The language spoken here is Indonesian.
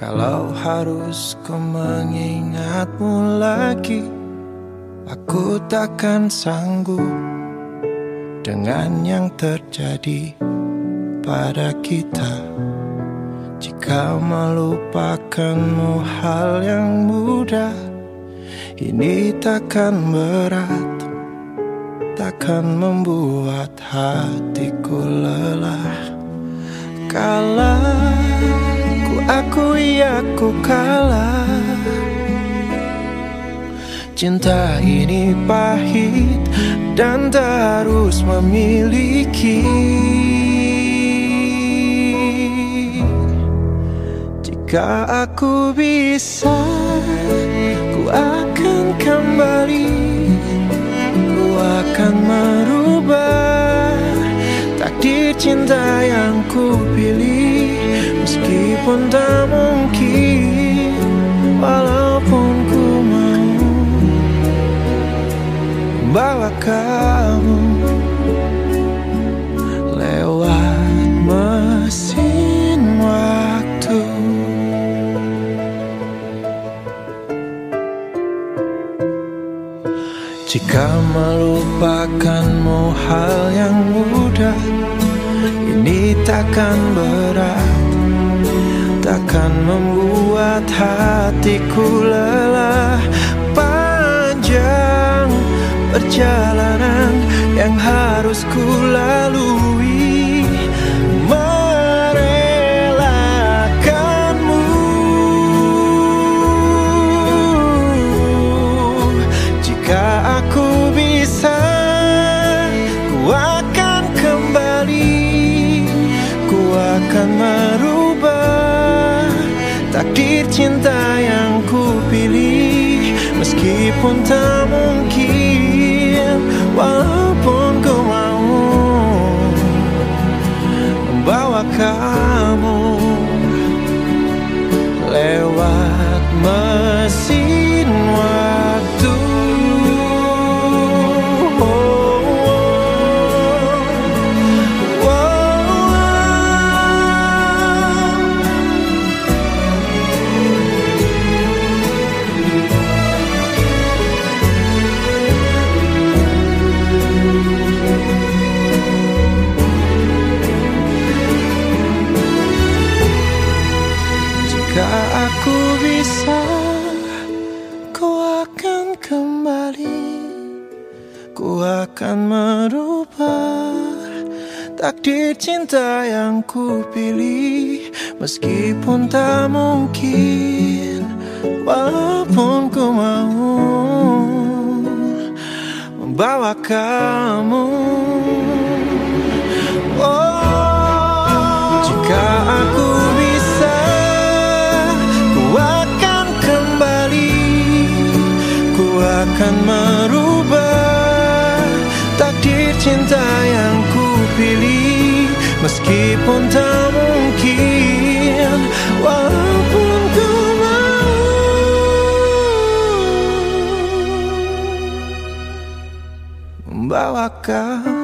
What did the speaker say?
Kalau harus ku mengingatmu lagi Aku takkan sanggup Dengan yang terjadi pada kita. Jika melupakanmu hal yang mudah Ini takkan berat Takkan membuat hatiku lelah. Kalah akui aku kalah. Cinta ini pahit dan terus memiliki. Jika aku bisa, ku akan kembali. Ku akan merubah takdir cinta yang ku pilih Meskipun tak mungkin Walaupun ku mau Bawa kamu Lewat mesin waktu. Jika melupakanmu hal yang mudah Ini takkan berat takkan membuat hatiku lelah. Panjang perjalanan yang harus ku lalui Takdir cinta yang ku pilih Meskipun tak mungkin Walaupun ku mau Membawa kamu Lewat mesin waktu Jika aku bisa Ku akan kembali. Ku akan merubah Takdir cinta yang ku pilih. Meskipun tak mungkin Walaupun ku mau Membawa kamu akan merubah Takdir cinta yang ku pilih. Meskipun tak mungkin Walaupun ku mau Membawa kamu